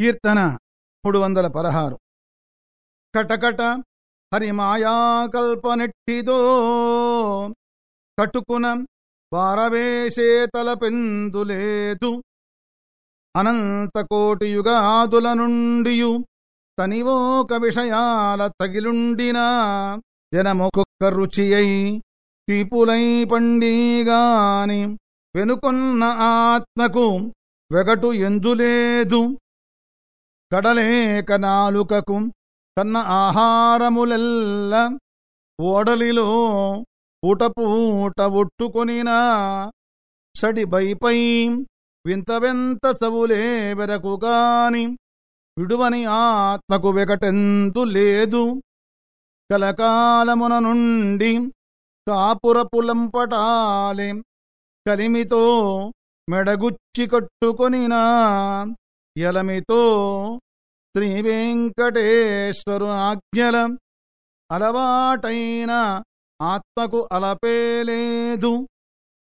కీర్తన మూడు వందల పదహారు కటకట హరిమాయాకల్పనెట్టిదో కటుకున పారవేసే తలపెందులేదు. అనంతకోటి యుగాదుల నుండియు తనివోక విషయాల తగిలుండిన జనమొకొక్క రుచి అయి తీపులై పండిగాని వెనుకొన్న ఆత్మకు వెగటు ఎందులేదు. కడలేక నాలుకకు కన్న ఆహారములెల్ల ఓడలిలో పూటపూట ఒట్టుకొనినా సడిబైపై వింత వింత చవులే వెరకు గాని విడువని ఆత్మకు వెకటెందు లేదు. కలకాలమున నుండి కాపురపులంపటాలే కలిమితో మెడగుచ్చి కట్టుకొనినా యలమితో శ్రీ వెంకటేశ్వరు ఆజ్ఞల అలవాటైన ఆత్మకు అలపేలేదు.